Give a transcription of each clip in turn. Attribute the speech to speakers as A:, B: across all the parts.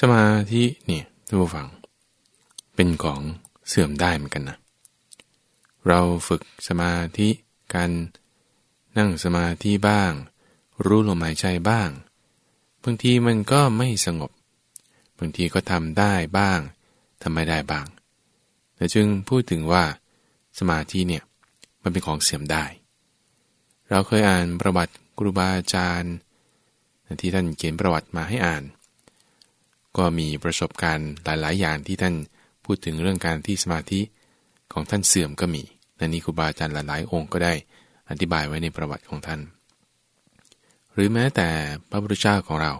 A: สมาธิเนี่ยท่านผู้ฟัง เป็นของเสื่อมได้เหมือนกันนะเราฝึกสมาธิกัน นั่งสมาธิบ้าง รู้ลมหายใจบ้างบางทีมันก็ไม่สงบบางทีก็ทำได้บ้างทำไม่ได้บ้างแต่จึงพูดถึงว่าสมาธิเนี่ยมันเป็นของเสื่อมได้ เราเคยอ่านประวัติครูบาอาจารย์ที่ท่านเขียนประวัติมาให้อ่าน ก็มีประสบการณ์หลาย ๆ อย่างที่ท่านพูดถึงเรื่องการที่สมาธิของท่านเสื่อมก็มีนันนี้ครูบาอาจารย์หลาย ๆ องค์ก็ได้อธิบายไว้ในประวัติของท่าน หรือแม้แต่พระพุทธเจ้าของเรา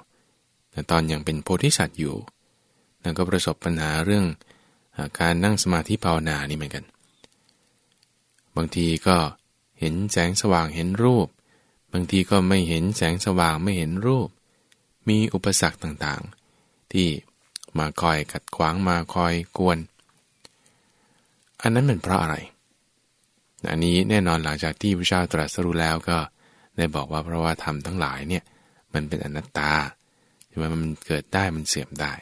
A: ตอนยังเป็นโพธิสัตว์อยู่นั่นก็ประสบปัญหาเรื่องการนั่งสมาธิภาวนานี่เหมือนกัน บางทีก็เห็นแสงสว่างเห็นรูป บางทีก็ไม่เห็นแสงสว่างไม่เห็นรูป มีอุปสรรคต่างๆ ที่มาคอยขัดขวางมาคอยกวน อันนั้นเป็นเพราะอะไร อันนี้แน่นอนหลังจากที่พระเจ้าตรัสรู้แล้วก็ได้บอกว่าเพราะว่าธรรมทั้งหลายเนี่ยมันเป็นอนัตตาใช่ไหมมันเกิดได้มันเสื่อมได้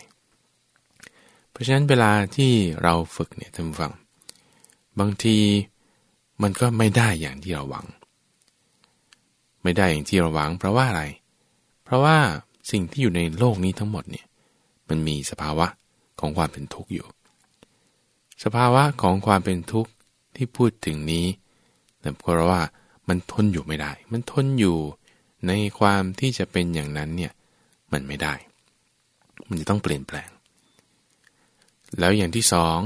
A: เพราะฉะนั้นเวลาที่เราฝึกเนี่ยท่านฟัง บางทีมันก็ไม่ได้อย่างที่เราหวัง ไม่ได้อย่างที่เราหวัง เพราะว่าอะไร เพราะว่าสิ่งที่อยู่ในโลกนี้ทั้งหมดเนี่ย มันมีสภาวะของความเป็นทุกข์อยู่ สภาวะของความเป็นทุกข์ที่พูดถึงนี้แต่เพราะว่ามันทนอยู่ไม่ได้ มันทนอยู่ในความที่จะเป็นอย่างนั้นเนี่ยมันไม่ได้ มันจะต้องเปลี่ยนแปลง แล้วอย่างที่สอง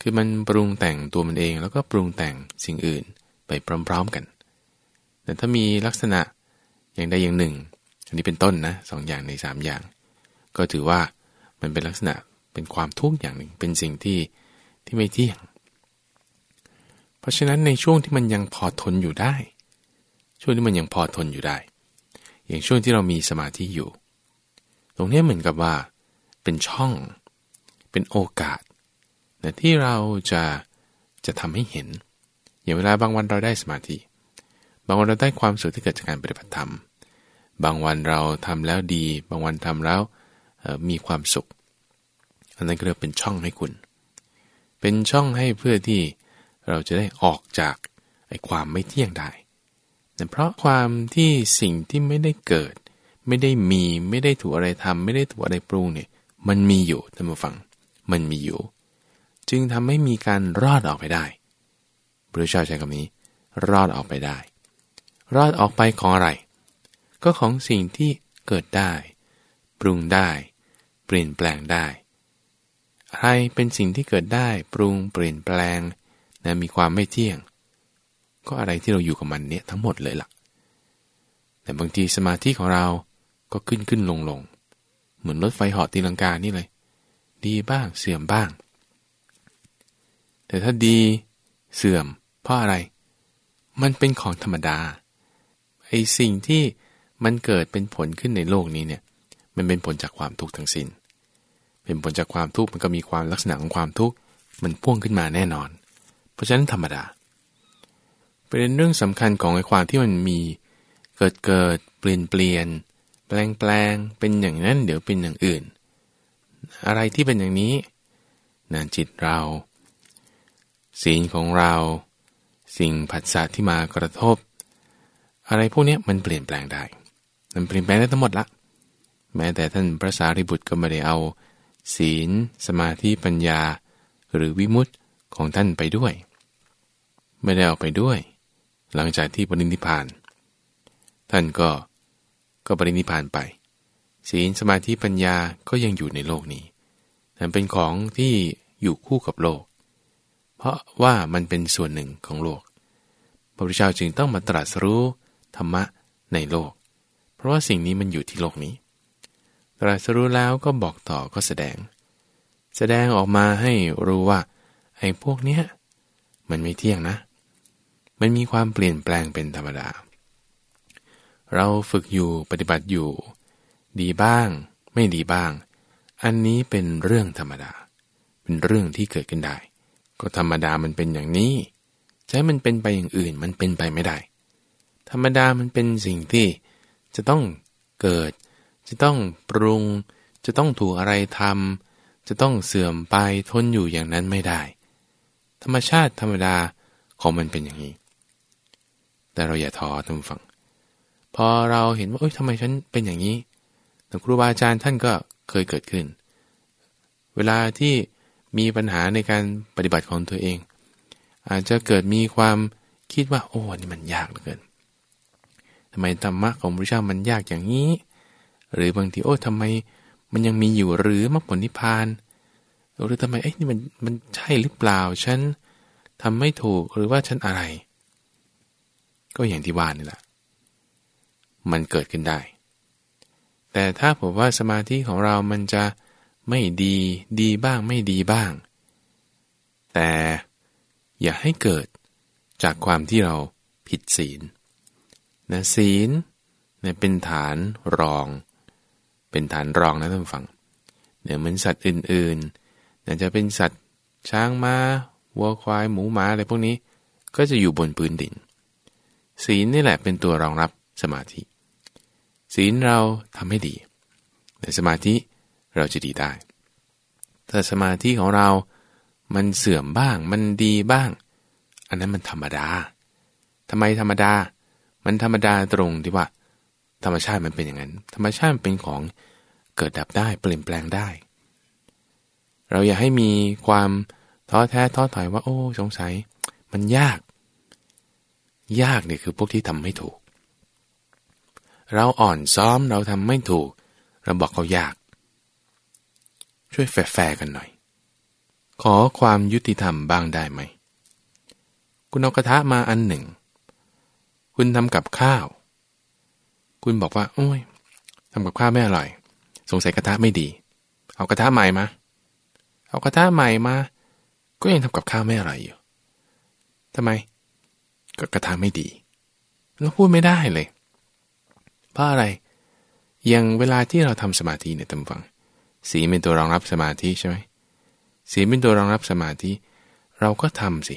A: คือมันปรุงแต่งตัวมันเองแล้วก็ปรุงแต่งสิ่งอื่นไปพร้อมๆกัน แต่ถ้ามีลักษณะอย่างใดอย่างหนึ่ง อันนี้เป็นต้นนะสองอย่างในสามอย่าง ก็ถือว่า มันเป็นลักษณะเป็นความทุกข์อย่างหนึ่ง เป็นสิ่งที่ที่ไม่เที่ยง เพราะฉะนั้นในช่วงที่มันยังพอทนอยู่ได้ ช่วงที่มันยังพอทนอยู่ได้ อย่างช่วงที่เรามีสมาธิอยู่ ตรงนี้เหมือนกับว่า เป็นช่อง เป็นโอกาสนะที่เราจะจะทำให้เห็น อย่างเวลาบางวันเราได้สมาธิ บางวันเราได้ความสุขที่เกิดจากการปฏิบัติธรรม บางวันเราทำแล้วดี บางวันทำแล้ว มีความสุข อันนั้นก็เรียกเป็นช่องให้คุณ เป็นช่องให้เพื่อที่เราจะได้ออกจากไอ้ความไม่เที่ยงได้เพราะความที่สิ่งที่ไม่ได้เกิด ไม่ได้มีไม่ได้ถูกอะไรทำไม่ได้ถูกอะไรปรุงเนี่ยมันมีอยู่ท่านผู้ฟัง มันมีอยู่ จึงทำให้มีการรอดออกไปได้พระเจ้าใช้คำนี้ รอดออกไปได้ รอดออกไปของอะไร ก็ของสิ่งที่เกิดได้ ปรุงได้ เปลี่ยนแปลงได้ อะไรเป็นสิ่งที่เกิดได้ปรุงเปลี่ยนแปลงนะมีความไม่เที่ยง ก็อะไรที่เราอยู่กับมันเนี่ยทั้งหมดเลยละ่ะ แต่บางทีสมาธิของเราก็ขึ้นขึ้นลงลงเหมือนรถไฟเหาะตีลังกานี่เลย ดีบ้างเสื่อมบ้าง แต่ถ้าดีเสื่อม เพราะอะไร มันเป็นของธรรมดาไอ้สิ่งที่มันเกิดเป็นผลขึ้นในโลกนี้เนี่ย มันเป็นผลจากความทุกข์ทั้งสิน้น เป็นผลจากความทุกข์มันก็มีความลักษณะของความทุกข์มันพ่วงขึ้นมาแน่นอน เพราะฉะนั้นธรรมดาเป็นเรื่องสำคัญของไอ้ความที่มันมีเกิดเกิดเปลี่ยนเปลี่ยน แปลงแปลงเป็นอย่างนั้นเดี๋ยวเป็นอย่างอื่น อะไรที่เป็นอย่างนี้นั่นจิตเรา ศีลของเรา สิ่งผัสสะที่มากระทบ อะไรพวกนี้มันเปลี่ยนแปลงได้ มันเปลี่ยนแปลงได้ทั้งหมดละ แม้แต่ท่านพระสารีบุตรก็ไม่ได้เอา ศีล สมาธิปัญญา หรือวิมุตติของท่านไปด้วย ไม่ได้เอาไปด้วย หลังจากที่ปรินิพพาน ท่านก็ก็ปรินิพานไป ศีลสมาธิปัญญาก็ยังอยู่ในโลกนี้แต่เป็นของที่อยู่คู่กับโลก เพราะว่ามันเป็นส่วนหนึ่งของโลก พระพุทธเจ้าจึงต้องมาตรัสรู้ธรรมะในโลก เพราะว่าสิ่งนี้มันอยู่ที่โลกนี้ ตรัสรู้แล้วก็บอกต่อก็แสดง แสดงออกมาให้รู้ว่า ไอ้พวกเนี้ยมันไม่เที่ยงนะ มันมีความเปลี่ยนแปลงเป็นธรรมดา เราฝึกอยู่ปฏิบัติอยู่ ดีบ้าง ไม่ดีบ้าง อันนี้เป็นเรื่องธรรมดา เป็นเรื่องที่เกิดขึ้นได้ ก็ธรรมดามันเป็นอย่างนี้ใช้มันเป็นไปอย่างอื่นมันเป็นไปไม่ได้ ธรรมดามันเป็นสิ่งที่จะต้องเกิด จะต้องปรุง จะต้องถูกอะไรทำจะต้องเสื่อมไปทนอยู่อย่างนั้นไม่ได้ ธรรมชาติธรรมดาของมันเป็นอย่างนี้ แต่เราอย่าท้อท่านฟัง พอเราเห็นว่าเอ้ยทำไมฉันเป็นอย่างนี้แต่ครูบาอาจารย์ท่านก็เคยเกิดขึ้น เวลาที่มีปัญหาในการปฏิบัติของตัวเอง อาจจะเกิดมีความคิดว่าโอ้นี่มันยากเหลือเกินทำไมธรรมะของพระเจ้ามันยากอย่างนี้ หรือบางทีโอ้ทำไมมันยังมีอยู่หรือมรรคผลนิพพาน หรือทำไมเอ้นี่มันมันใช่หรือเปล่าฉันทำไม่ถูกหรือว่าฉันอะไร ก็อย่างที่ว่านี่แหละมันเกิดขึ้นได้ แต่ถ้าผมว่าสมาธิของเรามันจะไม่ดีดีบ้างไม่ดีบ้าง แต่อย่าให้เกิดจากความที่เราผิดศีลนะศีลเนี่ยเป็นฐานรอง เป็นฐานรองนะท่านฟังเนี่ยเหมือนสัตว์อื่นๆเนี่ยจะเป็นสัตว์ช้างมา้าวัวควายหมูหมาอะไรพวกนี้ ก็จะอยู่บนพื้นดิน ศีลนี่แหละเป็นตัวรองรับสมาธิ ศีลเราทำให้ดี แต่สมาธิเราจะดีได้ ถ้าสมาธิของเรา มันเสื่อมบ้าง มันดีบ้าง อันนั้นมันธรรมดาทำไมธรรมดา มันธรรมดาตรงที่ว่า ธรรมชาติมันเป็นอย่างนั้น ธรรมชาติเป็นของเกิดดับได้เปลี่ยนแปลงได้ เราอย่าให้มีความท้อแท้ท้อถอยว่า โอ้สงสัย มันยาก ยากเนี่ยคือพวกที่ทำไม่ถูก เราอ่อนซ้อมเราทำไม่ถูก เราบอกเขายาก ช่วยแฝงกันหน่อย ขอความยุติธรรมบ้างได้ไหม คุณเอากระทะมาอันหนึ่ง คุณทำกับข้าว คุณบอกว่า โอ้ยทำกับข้าวไม่อร่อย สงสัยกระทะไม่ดี เอากระทะใหม่มา เอากระทะใหม่มา ก็ยังทำกับข้าวไม่อร่อยอยู่ทำไม ก็กระทะไม่ดีเราพูดไม่ได้เลย เพราะอะไร อย่างเวลาที่เราทำสมาธิเนี่ยตำฟังศีลเป็นตัวรองรับสมาธิใช่ไหมศีลเป็นตัวรองรับสมาธิ เราก็ทำสิ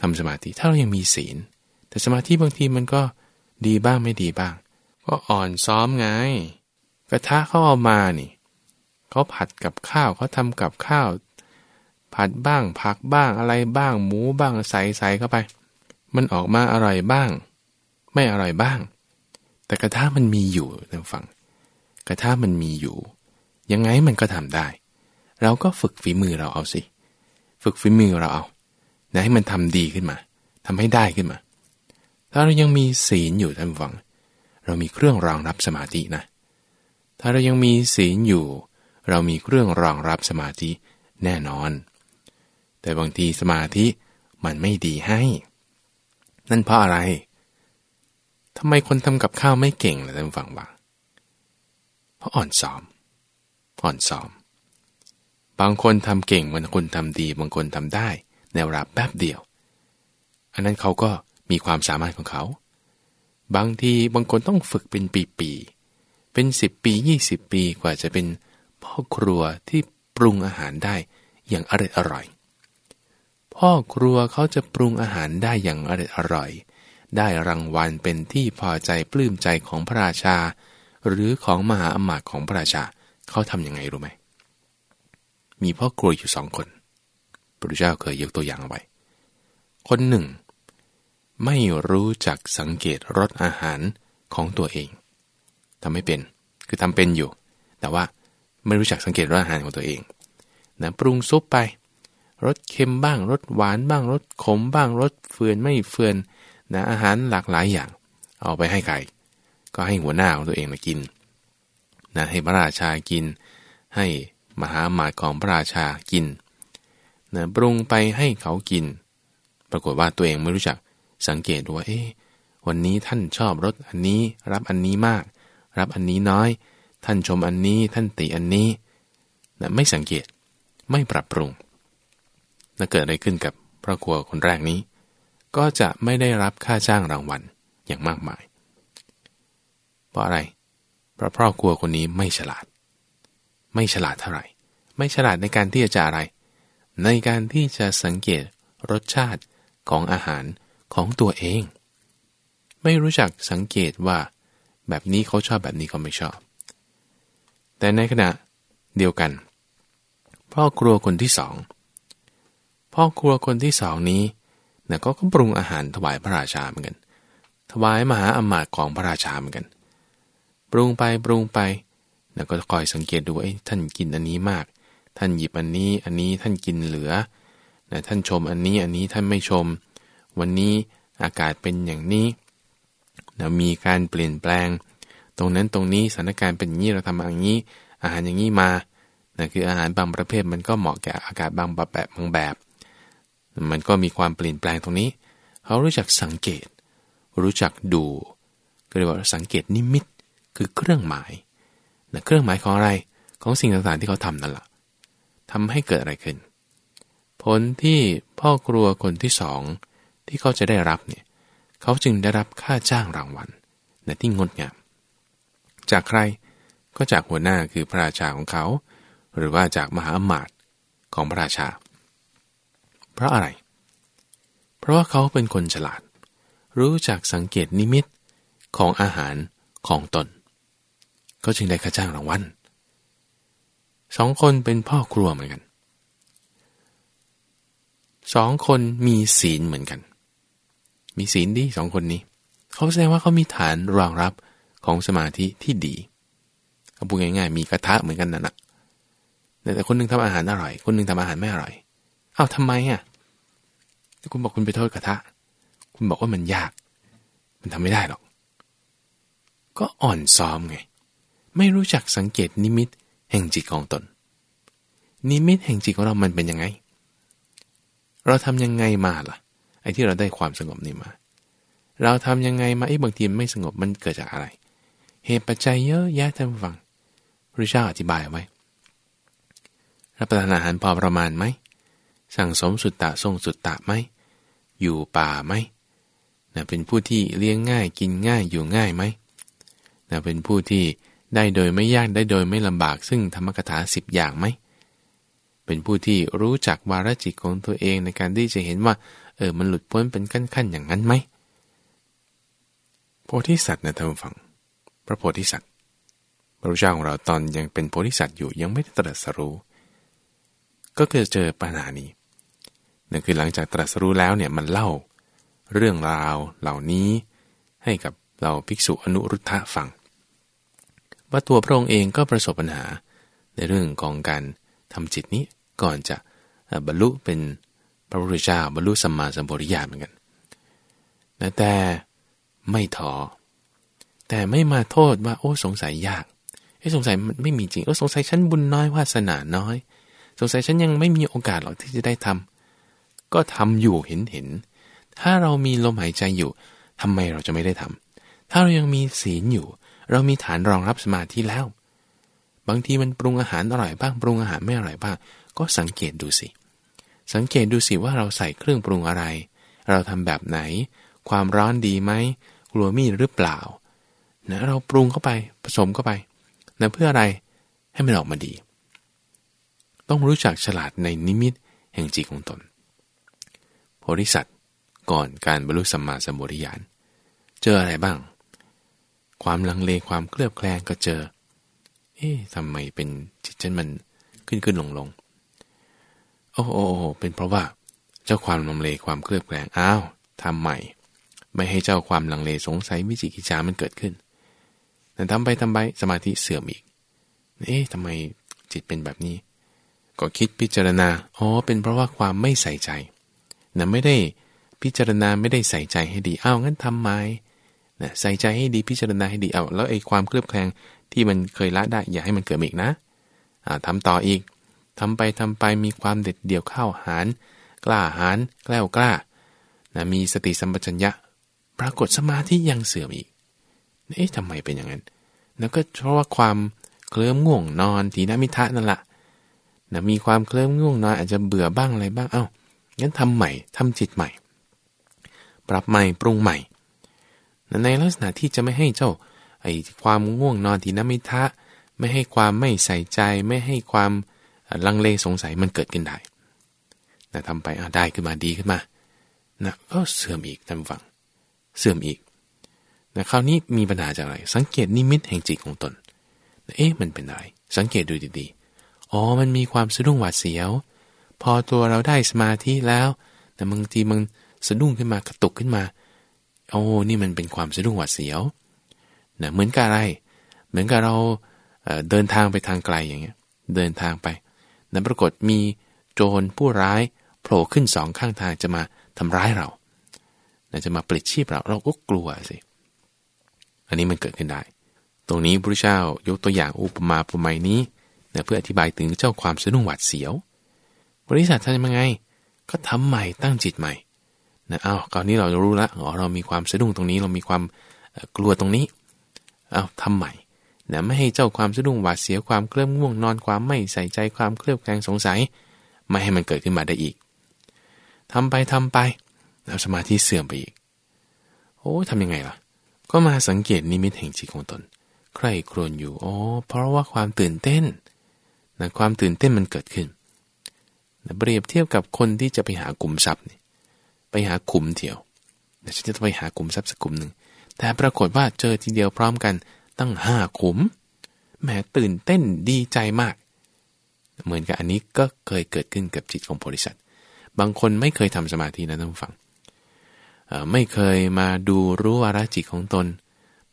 A: ทำสมาธิถ้าเรายังมีศีล แต่สมาธิบางทีมันก็ดีบ้างไม่ดีบ้าง ก็อ่อนซ้อมไง กระทะเขาเอามานี่เขาผัดกับข้าวเขาทำกับข้าว ผัดบ้างผักบ้างอะไรบ้างหมูบ้างใส่ใส่เข้าไป มันออกมาอร่อยบ้าง ไม่อร่อยบ้าง แต่กระทะมันมีอยู่ทางฝั่งกระทะมันมีอยู่ ยังไงมันก็ทำได้ เราก็ฝึกฝีมือเราเอาสิ ฝึกฝีมือเราเอานะให้มันทำดีขึ้นมาทำให้ได้ขึ้นมา ถ้าเรายังมีศีลอยู่ท่านฟัง เรามีเครื่องรองรับสมาธินะ ถ้าเรายังมีศีลอยู่ เรามีเครื่องรองรับสมาธิแน่นอน แต่บางทีสมาธิมันไม่ดีให้ นั่นเพราะอะไรทำไมคนทำกับข้าวไม่เก่งล่ะท่านฟังว่าเพราะอ่อนซ้อม อ่อนซ้อม บางคนทำเก่งบางคนทำดีบางคนทำได้แนวรับแป๊บเดียว อันนั้นเขาก็มีความสามารถของเขา บางทีบางคนต้องฝึกเป็นปีๆ เป็นสิบปียี่สิบปีกว่าจะเป็นพ่อครัวที่ปรุงอาหารได้อย่างอร่อยอร่อย พ่อครัวเขาจะปรุงอาหารได้อย่างอร่อยอร่อย ได้รางวัลเป็นที่พอใจปลื้มใจของพระราชา หรือของมหาอมาตย์ของพระราชาเขาทำยังไงรู้ไหม มีพ่อครัวอยู่สองคนพระเจ้าเคยยกตัวอย่างเอาไว้ คนหนึ่ง ไม่รู้จักสังเกตรสอาหารของตัวเองทำไม่เป็น คือทำเป็นอยู่ แต่ว่าไม่รู้จักสังเกตรสอาหารของตัวเองนะปรุงซุปไปรสเค็มบ้างรสหวานบ้างรสขมบ้างรสเฟื่อนไม่เฟื่อนนะอาหารหลากหลายอย่าง เอาไปให้ใครก็ให้หัวหน้าของตัวเองมากินนะให้พระราชากิน ให้มหาหมาตของพระราชากินนะปรุงไปให้เขากิน ปรากฏว่าตัวเองไม่รู้จัก สังเกตว่าเอ๊ะวันนี้ท่านชอบรสอันนี้รับอันนี้มาก รับอันนี้น้อย ท่านชมอันนี้ท่านติอันนี้นะไม่สังเกตไม่ปรับปรุงนะเกิดอะไรขึ้นกับพระครัวคนแรกนี้ ก็จะไม่ได้รับค่าจ้างรางวัลอย่างมากมาย เพราะอะไรเพราะพ่อครัวคนนี้ไม่ฉลาด ไม่ฉลาดเท่าไหร่ ไม่ฉลาดในการที่จะอะไร ในการที่จะสังเกตรสชาติของอาหาร ของตัวเอง ไม่รู้จักสังเกตว่าแบบนี้เขาชอบแบบนี้เขาไม่ชอบ แต่ในขณะเดียวกัน พ่อครัวคนที่สองพ่อครัวคนที่สองนี้นะก็ก็ปรุงอาหารถวายพระราชาเหมือนกัน ถวายมหาอมาตย์ของพระราชาเหมือนกัน ปรุงไปปรุงไปนะก็คอยสังเกตดูว่าท่านกินอันนี้มาก ท่านหยิบอันนี้อันนี้ท่านกินเหลือนะท่านชมอันนี้อันนี้ท่านไม่ชม วันนี้อากาศเป็นอย่างนี้นะมีการเปลี่ยนแปลง ตรงนั้นตรงนี้สถานการณ์เป็นอย่างนี้เราทำอย่างนี้ อาหารอย่างนี้มานะคืออาหารบางประเภทมันก็เหมาะแก่อากาศบางแบบบางแบบ มันก็มีความเปลี่ยนแปลงตรงนี้ เขารู้จักสังเกต รู้จักดูก็เรียกว่าสังเกตนิมิตคือเครื่องหมายนะเครื่องหมายของอะไรของสิ่งต่างๆที่เขาทำนั่นแหละทำให้เกิดอะไรขึ้น ผลที่พ่อครัวคนที่สอง ที่เขาจะได้รับเนี่ยเขาจึงได้รับค่าจ้างรางวัลในที่งดงาม จากใครก็จากหัวหน้าคือพระราชาของเขา หรือว่าจากมหาอมาตย์ของพระราชา เพราะอะไร เพราะว่าเขาเป็นคนฉลาด รู้จักสังเกตนิมิตของอาหารของตน ก็จึงได้ค่าจ้างรางวัลสองคนเป็นพ่อครัวเหมือนกันสองคนมีศีลเหมือนกัน มีศีลดีสองคนนี้ เขาแสดงว่าเขามีฐานรองรับของสมาธิที่ดีเอาพูดง่ายๆมีกระทะเหมือนกันนั่นแหะแต่คนนึงทำอาหารอร่อย คนนึงทำอาหารไม่อร่อย เอ้าทำไมอะคุณบอกคุณไปโทษกระทะ คุณบอกว่ามันยาก มันทำไม่ได้หรอก ก็อ่อนซ้อมไง ไม่รู้จักสังเกตนิมิตแห่งจิตของตน นิมิตแห่งจิตของเรามันเป็นยังไง เราทำยังไงมาล่ะ อ้ที่เราได้ความสงบนี่มา เราทำยังไงมาไอ้บางทีไม่สงบมันเกิดจากอะไร เหตุปัจจัยเยอะแยะท่านฟังพระเจ้าอธิบายไว้รับประทานอาหารพอประมาณไหม สั่งสมสุตตะทรงสุตตะไหม อยู่ป่าไหมนะเป็นผู้ที่เลี้ยงง่ายกินง่ายอยู่ง่ายไหมนะเป็นผู้ที่ได้โดยไม่ยากได้โดยไม่ลำบากซึ่งธรรมกถาสิบอย่างไหม เป็นผู้ที่รู้จักวาระจิตของตัวเองในการที่จะเห็นว่า เออมันหลุดพ้นเป็นขั้นๆอย่างนั้นไหมโพธิสัตว์นะท่านฟัง พระโพธิสัตว์พระรูเจ้าของเราตอนยังเป็นโพธิสัตว์อยู่ยังไม่ได้ตรัสรู้ ก็เกิดเจอปัญหานี้นั่นคือหลังจากตรัสรู้แล้วเนี่ยมันเล่า เรื่องราวเหล่านี้ให้กับเราภิกษุอนุรุทธะฟังว่าตัวพระองค์เองก็ประสบปัญหาในเรื่องของการทำจิตนี้ ก่อนจะบรรลุเป็นพระพุทธเจ้าบรรลุสัมมาสัมปวิญาเหมือนกันแต่ไม่ท้อแต่ไม่มาโทษว่า โอ้สงสัยยากไอ้สงสัยมันไม่มีจริงเออสงสัยฉันบุญน้อยวาสนาน้อย สงสัยฉันยังไม่มีโอกาสหรอกที่จะได้ทำก็ทำอยู่เห็นเห็น ถ้าเรามีลมหายใจอยู่ทำไมเราจะไม่ได้ทำถ้าเรายังมีศีลอยู่ เรามีฐานรองรับสมาธิแล้ว บางทีมันปรุงอาหารอร่อยบ้างปรุงอาหารไม่อร่อยบ้าง ก็สังเกตดูสิ สังเกตดูสิว่าเราใส่เครื่องปรุงอะไร เราทำแบบไหน ความร้อนดีไหมกลัวมีดหรือเปล่านะเราปรุงเข้าไปผสมเข้าไปนะเพื่ออะไรให้มันออกมาดี ต้องรู้จักฉลาดในนิมิตแห่งจิตของตนโพธิสัตว์ก่อนการบรรลุสัมมาสัมปวิญาณเจออะไรบ้าง ความลังเลความเคลือบแคลงก็เจอ เอ๊ะทำไมเป็นจิตฉันมันขึ้นขึ้นลงลง โอ้โอ้เป็นเพราะว่าเจ้าความลังเลความเคลือบแคลงอ้าวทำใหม่ ไม่ให้เจ้าความลังเลสงสัยวิจิกิจามันเกิดขึ้น แต่ทำไปทำไปสมาธิเสื่อมอีกเอ๊ะทำไมจิตเป็นแบบนี้ ก็คิดพิจารณาอ๋อเป็นเพราะว่าความไม่ใส่ใจนะไม่ได้พิจารณาไม่ได้ใส่ใจให้ดีอ้าวงั้นทำไมนะใส่ใจให้ดีพิจารณาให้ดีเอาแล้วไอ้ความเคลือบแคลงที่มันเคยละได้อย่าให้มันเกิดอีกนะอ่าทำต่ออีก ทำไปทำไปมีความเด็ดเดี่ยวเข้าหาร กล้าหารแกล้วกล้านะมีสติสัมปชัญญะ ปรากฏสมาธิยังเสื่อมอีก เอ๊ะทำไมเป็นอย่างนั้น แล้วก็เพราะว่าความเคลิ้มง่วงนอนทีนมิทะนั่นแหละนะมีความเคลิ้มง่วงนอนอาจจะเบื่อบ้างอะไรบ้าง เอา้า งั้นทำใหม่ทำจิตใหม่ ปรับใหม่ปรุงใหม่ ในลักษณะที่จะไม่ให้เจ้าไอ้ความง่วงนอนทีนมิทะ ไม่ให้ความไม่ใส่ใจ ไม่ให้ความ ลังเลสงสัยมันเกิดขึ้นได้นะทำไปได้ขึ้นมาดีขึ้นมานะก็เสื่อมอีกท่านฟัง เสื่อมอีกนะคราวนี้มีปัญหาจากอะไร สังเกตนิมิตแห่งจิตของตนนะเอ๊ะมันเป็นอะไร สังเกตดูดีอ๋อ มันมีความสะดุ้งหวาดเสียว พอตัวเราได้สมาธิแล้วแต่บางทีมันสะดุ้งขึ้นมากระตุกขึ้นมา โอ้นี่มันเป็นความสะดุ้งหวาดเสียวนะเหมือนกับอะไร เหมือนกับเราเดินทางไปทางไกลอย่างเงี้ย เดินทางไป นั้นปรากฏมีโจรผู้ร้ายโผล่ขึ้นสองข้างทางจะมาทำร้ายเราจะมาปลิดชีพเราเราก็กลัวสิ อันนี้มันเกิดขึ้นได้ ตรงนี้พระเจ้ายกตัวอย่างอุปมาอุปไมยนี้นะเพื่ออธิบายถึงเจ้าความสะดุ้งหวาดเสียว บริษัททำยังไง ก็ทำใหม่ตั้งจิตใหม่นะเอาคราวนี้เรารู้ล้วอ๋อเรามีความสะดุ้งตรงนี้ เรามีความกลัวตรงนี้ เอาทำใหม่ นะไม่ให้เจ้าความสะดุ้งหวาดเสียความเคลื่อนง่วงนอนความไม่ใส่ใจความเคลือบแคลงสงสัย ไม่ให้มันเกิดขึ้นมาได้อีกทำไปทำไปแล้วสมาธิเสื่อมไปอีก โอ้ทำยังไงล่ะ ก็มาสังเกตนิมิตแห่งจิตของตน ใครครวญอยู่อ๋อเพราะว่าความตื่นเต้นนะความตื่นเต้นมันเกิดขึ้นนะเปรียบเทียบกับคนที่จะไปหากลุ่มทรัพย์นี่ไปหาขุมเถียวนะฉันจะไปหากลุ่มทรัพย์สักกลุ่มหนึ่งแต่ปรากฏว่าเจอทีเดียวพร้อมกัน ตั้งห้าขุมแหมตื่นเต้นดีใจมาก เหมือนกับอันนี้ก็เคยเกิดขึ้นกับจิตของโพธิสัตว์บางคนไม่เคยทำสมาธินะท่านผู้ฟังไม่เคยมาดูรู้วาระจิตของตน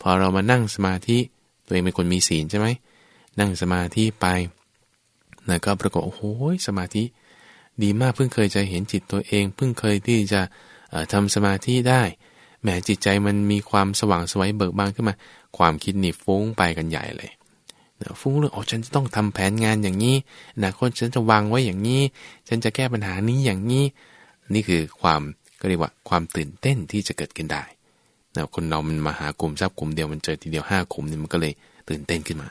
A: พอเรามานั่งสมาธิตัวเองเป็นคนมีศีลใช่ไหมนั่งสมาธิไปนะก็ปรากฏโอ้โหสมาธิ ดีมากเพิ่งเคยจะเห็นจิตตัวเอง เพิ่งเคยที่จะทำสมาธิได้แหมจิตใจมันมีความสว่างสวยเบิกบานขึ้นมา ความคิดนี่ฟุ้งไปกันใหญ่เลยฟุ้งเรื่องอ๋ฉันจะต้องทำแผนงานอย่างนี้นะคนฉันจะวางไว้อย่างนี้ ฉันจะแก้ปัญหานี้อย่างนี้ นี่คือความก็เรียกว่าความตื่นเต้นที่จะเกิดขึ้นได้นะคนเรามันมาหากลุ่มทรัพย์กลุ่มเดียวมันเจอทีเดียวห้ากลุ่มนี่มันก็เลยตื่นเต้นขึ้นมา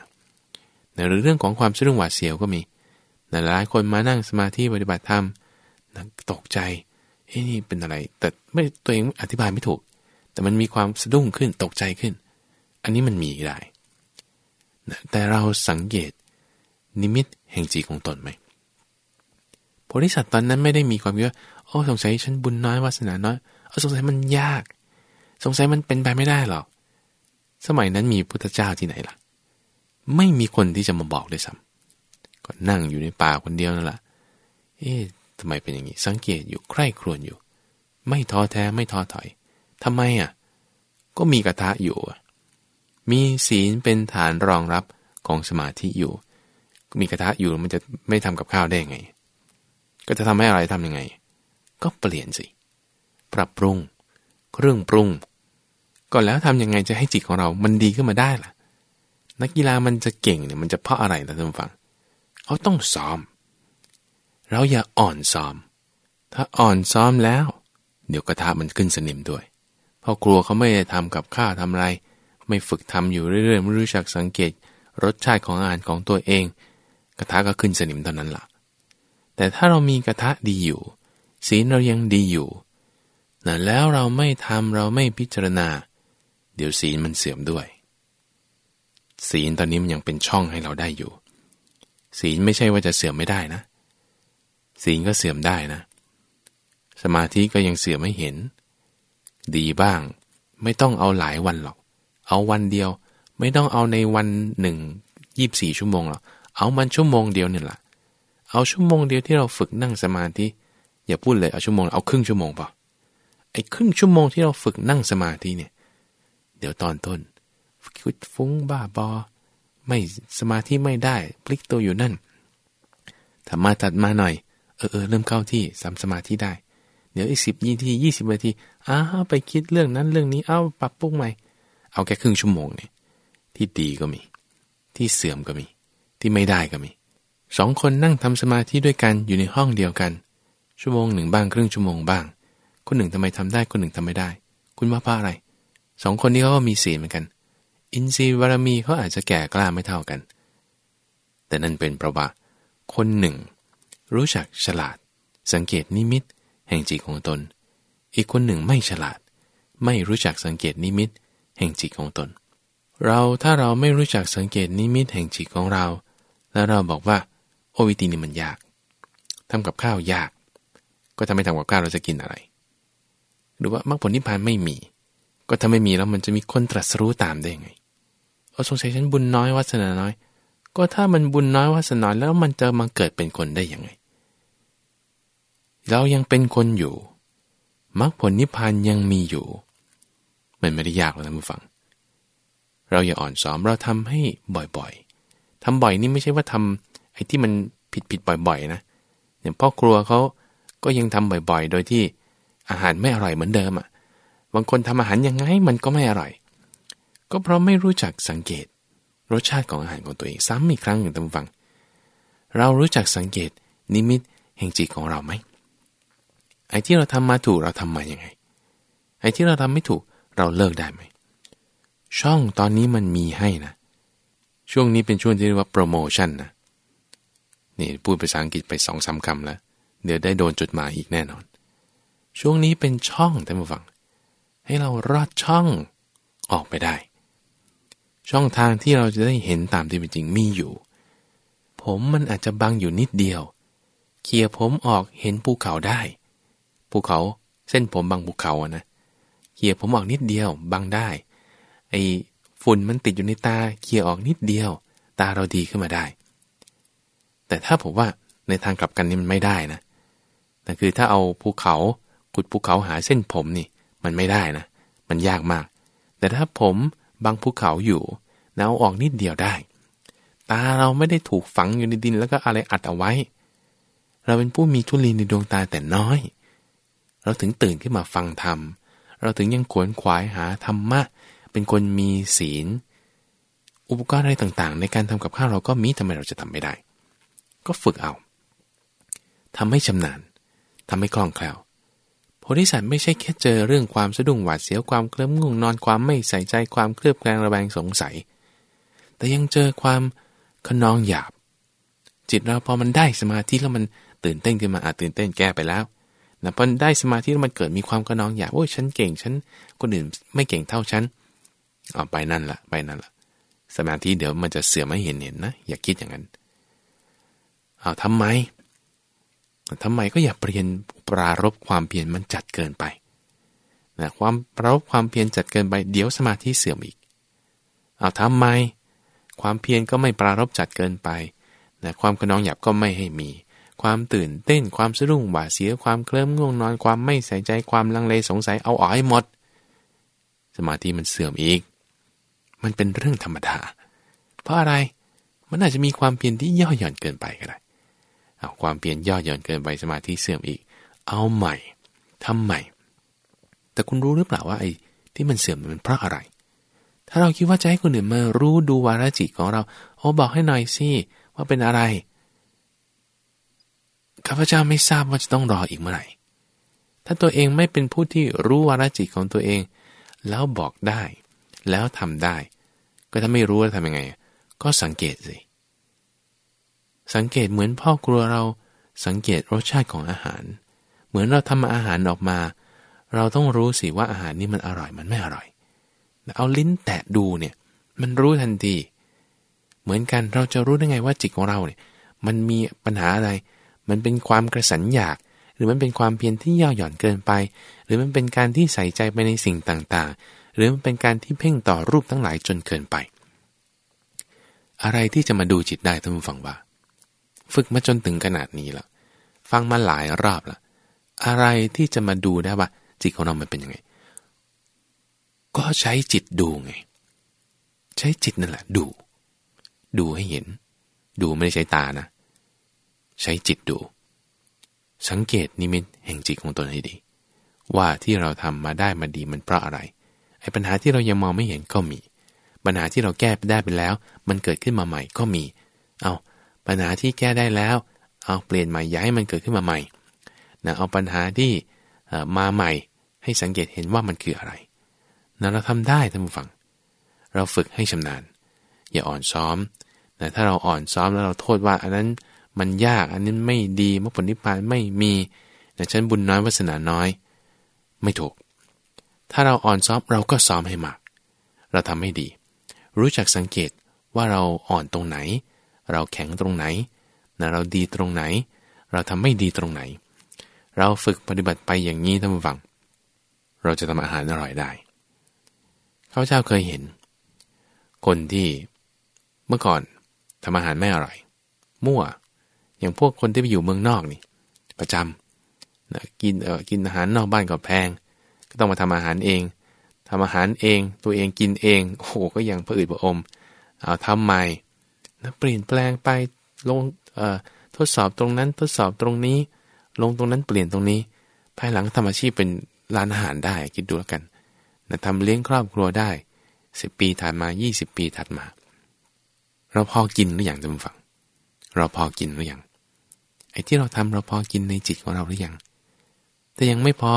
A: นะหรือเรื่องของความสะดุ้งหวาดเสียวก็มีนะหลายคนมานั่งสมาธิปฏิบัติธรรมนะตกใจเฮ้ยนี่เป็นอะไร แต่ไม่ตัวเองอธิบายไม่ถูก แต่มันมีความสะดุ้งขึ้นตกใจขึ้น อันนี้มันมีได้ แต่เราสังเกตนิมิตแห่งจิตของตนไหมโพธิสัตว์ตอนนั้นไม่ได้มีความคิดว่าโอ้สงสัยฉันบุญน้อยวาสนาน้อยเออสงสัยมันยาก สงสัยมันเป็นไปไม่ได้หรอก สมัยนั้นมีพุทธเจ้าที่ไหนล่ะ ไม่มีคนที่จะมาบอกเลยซ้ำก็นั่งอยู่ในป่าคนเดียวนั่นแหละเอ๊ะทำไมเป็นอย่างนี้ สังเกตอยู่ใคร่ครวญอยู่ ไม่ท้อแท้ไม่ท้อถอยทำไมอะ ก็มีกระทะอยู่อะ มีศีลเป็นฐานรองรับของสมาธิอยู่ มีกระทะอยู่มันจะไม่ทำกับข้าวได้ไง ก็จะทำให้อะไรทํำยังไง ก็เปลี่ยนสิ ปรับปรุง เครื่องปรุง ก็แล้วทำยังไงจะให้จิตของเรามันดีขึ้นมาได้ล่ะ นักกีฬามันจะเก่งเนี่ยมันจะเพราะอะไรล่ะท่านฟัง เขาต้องซ้อม เราอย่าอ่อนซ้อม ถ้าอ่อนซ้อมแล้ว เดี๋ยวกระทะมันขึ้นสนิมด้วยเพราะครัวเขาไม่ได้ทำกับข้าวทำอะไร ไม่ฝึกทำอยู่เรื่อยๆไม่รู้จักสังเกตรสชาติของอาหารของตัวเอง กระทะก็ขึ้นสนิมเท่านั้นละ่ะ แต่ถ้าเรามีกระทะดีอยู่ ศีลเรายังดีอยู่นะแล้วเราไม่ทำเราไม่พิจารณา เดี๋ยวศีลมันเสื่อมด้วย ศีลตอนนี้มันยังเป็นช่องให้เราได้อยู่ ศีลไม่ใช่ว่าจะเสื่อมไม่ได้นะ ศีลก็เสื่อมได้นะ สมาธิก็ยังเสื่อมไม่เห็น ดีบ้าง ไม่ต้องเอาหลายวันหรอก เอาวันเดียว ไม่ต้องเอาในวันหนึ่งยี่บสี่ชั่วโมงหรอกเอามันชั่วโมงเดียวนี่แหละเอาชั่วโมงเดียวที่เราฝึกนั่งสมาธิอย่าพูดเลยเอาชั่วโมงเอาครึ่งชั่วโมงป่ะไอ้ครึ่งชั่วโมงที่เราฝึกนั่งสมาธิเนี่ย เดี๋ยวตอนต้นคิดฟุ้งบ้าบอ ไม่สมาธิไม่ได้พลิกตัวอยู่นั่นถ้ามาตัดมาหน่อยเออเออเริ่มเข้าที่สามสมาธิได้ เดี๋ยวอีกสิบยี่ทียี่สิบนาทีอ้าไปคิดเรื่องนั้นเรื่องนี้เอาปรับปรุงใหม่ เอาแค่ครึ่งชั่วโมงเนี่ยที่ดีก็มี ที่เสื่อมก็มี ที่ไม่ได้ก็มีสองคนนั่งทำสมาธิด้วยกันอยู่ในห้องเดียวกัน ชั่วโมงหนึ่งบ้างครึ่งชั่วโมงบ้าง คนหนึ่งทำไมทำได้คนหนึ่งทำไม่ได้ คุณว่าเพราะอะไรสองคนนี้เขาก็มีศีลเหมือนกัน อินทรีย์บารมีเขาอาจจะแก่กล้าไม่เท่ากัน แต่นั่นเป็นเพราะว่าคนหนึ่ง รู้จักฉลาด สังเกตนิมิต แห่งจิตของตน อีกคนหนึ่งไม่ฉลาด ไม่รู้จักสังเกตนิมิต แห่งจิตของตน เราถ้าเราไม่รู้จักสังเกตนิมิตแห่งจิตของเรา แล้วเราบอกว่า โอวิตีนี่มันยากทำกับข้าวยาก ก็ทำไม่ทำกับข้าวเราจะกินอะไร หรือว่ามรรคผลนิพพานไม่มี ก็ถ้าไม่มีแล้วมันจะมีคนตรัสรู้ตามได้ไงเอาสงสัยฉันบุญน้อยวาสนาน้อย ก็ถ้ามันบุญน้อยวาสนาแล้วมันจะมาเกิดเป็นคนได้ยังไง เรายังเป็นคนอยู่มรรคผลนิพพานยังมีอยู่ มันไม่ได้ยากหรอกท่านผู้ฟัง เราอย่าอ่อนซ้อมเราทำให้บ่อยๆทำบ่อยนี่ไม่ใช่ว่าทำไอ้ที่มันผิดๆบ่อยๆนะอย่างพ่อครัวเขาก็ยังทำบ่อยๆ โดยที่อาหารไม่อร่อยเหมือนเดิมอะ่ะ บางคนทำอาหารยังไงมันก็ไม่อร่อย ก็เพราะไม่รู้จักสังเกต รสชาติของอาหารของตัวเองซ้ำอีกครั้งหนึ่งท่านฟัง เรารู้จักสังเกตนิมิตแห่งจิตของเราไหมไอ้ที่เราทำมาถูกเราทำมาอยังไง ไอ้ที่เราทำไม่ถูก เราเลิกได้ไหม ช่องตอนนี้มันมีให้นะ ช่วงนี้เป็นช่วงที่เรียกว่าโปรโมชั่นนะ นี่พูดภาษาอังกฤษไปสองสาคำแล้ว เดี๋ยวได้โดนจุดหมายอีกแน่นอน ช่วงนี้เป็นช่องท่านผู้ฟัง ให้เรารอดช่องออกไปได้ ช่องทางที่เราจะได้เห็นตามที่เป็นจริงมีอยู่ ผมมันอาจจะบังอยู่นิดเดียวเคลียผมออกเห็นภูเขาได้ ภูเขาเส้นผมบางภูเขาอะนะ เขี่ยผมออกนิดเดียวบังได้ ไอ้ฝุ่นมันติดอยู่ในตาเขี่ยออกนิดเดียว ตาเราดีขึ้นมาได้ แต่ถ้าผมว่าในทางกลับกันนี่มันไม่ได้นะแต่คือถ้าเอาภูเขาขุดภูเขาหาเส้นผมนี่ มันไม่ได้นะ มันยากมาก แต่ถ้าผมบางภูเขาอยู่แล้วออกนิดเดียวได้ ตาเราไม่ได้ถูกฝังอยู่ในดินแล้วก็อะไรอัดเอาไว้ เราเป็นผู้มีทุลีในดวงตาแต่น้อย เราถึงตื่นขึ้นมาฟังธรรม เราถึงยังขวนขวายหาธรรมะ เป็นคนมีศีล อุปกรณ์อะไรต่างๆ ในการทำกับข้าวเราก็มีทำไมเราจะทำไม่ได้ ก็ฝึกเอาทำให้ชำนาญทำให้คล่องแคล่วโพธิสัตว์ไม่ใช่แค่เจอเรื่องความสะดุ้งหวาดเสียวความเคลิ้มง่วงนอนความไม่ใส่ใจความเคลือบแคลงระแวงสงสัย แต่ยังเจอความขนองหยาบ จิตเราพอมันได้สมาธิแล้วมันตื่นเต้นขึ้นมาอาจตื่นเต้นแก้ไปแล้ว นะพอได้สมาธิแล้วมันเกิดมีความกระนองอยากโอ้ยฉันเก่งฉันคนอื่นไม่เก่งเท่าฉันเอาไปนั่นละไปนั่นละสมาธิเดี๋ยวมันจะเสื่อมไม่เห็นเห็นนะอย่าคิดอย่างนั้นเอาทำไมทำไมก็อย่าเปลี่ยนปรารบความเพียรมันจัดเกินไปนะความปรารบความเพียรจัดเกินไปเดี๋ยวสมาธิเสื่อมอีกเอาทำไม ความเพียรก็ไม่ปรารบจัดเกินไปนะความกระนองหยาบก็ไม่ให้มี ความตื่นเต้นความสะดุ้งหวาดเสียความเคลิ้มง่วงนอนความไม่ใส่ใจความลังเลสงสัยเอาออกให้หมด สมาธิมันเสื่อมอีก มันเป็นเรื่องธรรมดา เพราะอะไรมันอาจจะมีความเพียรที่ย่อหย่อนเกินไปก็ได้เอาความเพียรย่อหย่อนเกินไปสมาธิเสื่อมอีก เอาใหม่ทำใหม่ แต่คุณรู้หรือเปล่าว่าไอ้ที่มันเสื่อมมันเพราะอะไร ถ้าเราคิดว่าจะให้คนอื่นมารู้ดูวาระจิตของเรา โอ้บอกให้หน่อยสิว่าเป็นอะไร ข้าพเจ้าไม่ทราบว่าจะต้องรออีกเมื่อไหร่ ถ้าตัวเองไม่เป็นผู้ที่รู้วาระจิตของตัวเอง แล้วบอกได้ แล้วทำได้ ก็ถ้าไม่รู้แล้วทำยังไง ก็สังเกตสิ สังเกตเหมือนพ่อครัวเราสังเกตรสชาติของอาหาร เหมือนเราทำอาหารออกมา เราต้องรู้สิว่าอาหารนี้มันอร่อยมันไม่อร่อย เอาลิ้นแตะดูเนี่ยมันรู้ทันที เหมือนกันเราจะรู้ได้ไงว่าจิตของเราเนี่ยมันมีปัญหาอะไร มันเป็นความกระสันอยาก หรือมันเป็นความเพียรที่ย่อหย่อนเกินไป หรือมันเป็นการที่ใส่ใจไปในสิ่งต่างๆ หรือมันเป็นการที่เพ่งต่อรูปทั้งหลายจนเกินไป อะไรที่จะมาดูจิตได้ท่านผู้ฟังว่า ฝึกมาจนถึงขนาดนี้ล้วฟังมาหลายรอบล้วอะไรที่จะมาดูได้ว่า จิตของเรามันเป็นยังไง ก็ใช้จิตดูไง ใช้จิตนั่นแหละดู ดูให้เห็น ดูไม่ได้ใช้ตานะ ใช้จิตดู สังเกตนิมิตแห่งจิตของตนให้ดี ว่าที่เราทำมาได้มาดีมันเพราะอะไรไอ้ปัญหาที่เรายังมองไม่เห็นก็มี ปัญหาที่เราแก้ไได้ไปแล้ว มันเกิดขึ้นมาใหม่ก็มี เอาปัญหาที่แก้ได้แล้ว เอาเปลี่ยนใหม่ย้ายมันเกิดขึ้นมาใหม่นะเอาปัญหาที่มาใหม่ให้สังเกตเห็นว่ามันคืออะไรนะเราทำได้ท่านผู้ฟัง เราฝึกให้ชำนาญ อย่าอ่อนซ้อมแต่ถ้าเราอ่อนซ้อมแล้วเราโทษว่าอันนั้น มันยากอันนี้ไม่ดีมรรคผลนิพพานไม่มีแต่ฉันบุญน้อยวาสนาน้อย ไม่ถูก ถ้าเราอ่อนซ้อมเราก็ซ้อมให้มาก เราทำให้ดี รู้จักสังเกตว่าเราอ่อนตรงไหน เราแข็งตรงไหนนะเราดีตรงไหน เราทำไม่ดีตรงไหน เราฝึกปฏิบัติไปอย่างนี้ท่านผู้ฟัง เราจะทำอาหารอร่อยได้ข้าเจ้าเคยเห็น คนที่เมื่อก่อนทำอาหารไม่อร่อย มั่ว อย่างพวกคนที่ไปอยู่เมืองนอกนี่ ประจำนะกินเออกินอาหารนอกบ้านก็แพง ก็ต้องมาทำอาหารเองทำอาหารเองตัวเองกินเองโอ้โหก็ยังผะอืดผอมเอาทำใหม่นะเปลี่ยนแปลงไปลงเอ่อทดสอบตรงนั้นทดสอบตรงนี้ ลงตรงนั้นเปลี่ยนตรงนี้ ภายหลังทำอาชีพเป็นร้านอาหารได้คิดดูแล้วกันนะทำเลี้ยงครอบครัวได้สิปีถัดมา 20 ปีถัดมา เราพอกินหรืออยังจำฝัง เราพอกินหรืออยัง ไอ้ที่เราทำเราพอกินในจิตของเราหรือยัง แต่ยังไม่พอ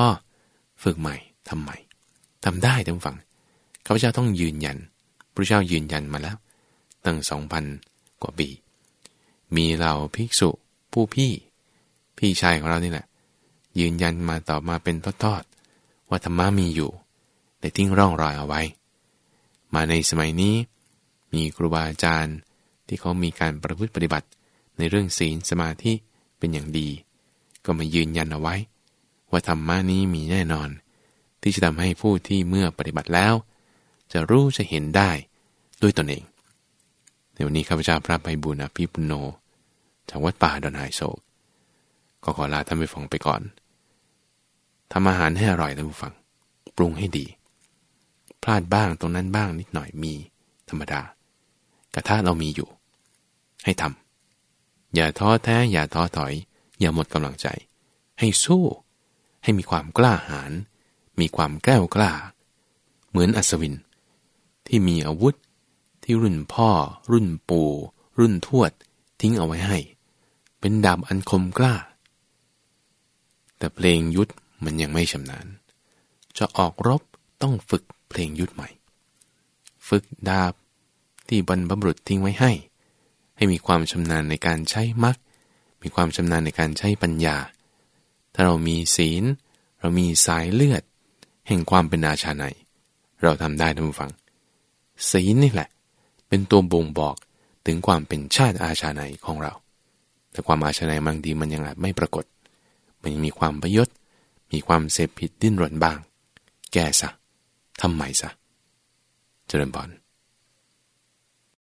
A: ฝึกใหม่ทำใหม่ทำได้จำฝังข้าพเจ้าต้องยืนยันพระเจ้ายืนยันมาแล้ว ตั้งสองพันกว่าปี มีเราภิกษุผู้พี่ พี่ชายของเรานี่แหละ ยืนยันมาต่อมาเป็นทอดๆว่าธรรมะมีอยู่ได้ทิ้งร่องรอยเอาไว้ มาในสมัยนี้ มีครูบาอาจารย์ที่เขามีการประพฤติปฏิบัติในเรื่องศีลสมาธิ เป็นอย่างดี ก็มายืนยันเอาไว้ ว่าธรรมะนี้มีแน่นอน ที่จะทำให้ผู้ที่เมื่อปฏิบัติแล้ว จะรู้จะเห็นได้ด้วยตนเองในวันนี้ข้าพเจ้าพระไพบุญอภิปุโนจากวัดป่าดอนไฮโศก ก็ขอลาท่านไปฟังไปก่อนทำอาหารให้อร่อยท่านผู้ฟัง ปรุงให้ดี พลาดบ้างตรงนั้นบ้างนิดหน่อยมีธรรมดากระทะเรามีอยู่ ให้ทำ อย่าท้อแท้อย่าท้อถอย อย่าหมดกำลังใจ ให้สู้ ให้มีความกล้าหาญมีความแกล้วกล้า เหมือนอัศวิน ที่มีอาวุธ ที่รุ่นพ่อ รุ่นปู่ รุ่นทวด ทิ้งเอาไว้ให้ เป็นดาบอันคมกล้า แต่เพลงยุทธมันยังไม่ชำนาญ จะออกรบต้องฝึกเพลงยุทธใหม่ ฝึกดาบที่บรรพบุรุษทิ้งไว้ให้ ให้มีความชำนาญในการใช้มักมีความชำนาญในการใช้ปัญญา ถ้าเรามีศีล เรามีสายเลือด แห่งความเป็นอาชาในเราทำได้ท่านผู้ฟัง ศีลนี่แหละ เป็นตัวบ่งบอกถึงความเป็นชาติอาชาในของเรา แต่ความอาชาในบางทีมันยังอาจไม่ปรากฏ มันยังมีความประยศ มีความเสพผิดดิ้นรนบ้าง แก้ซะทำใหม่ซะ เจริญพร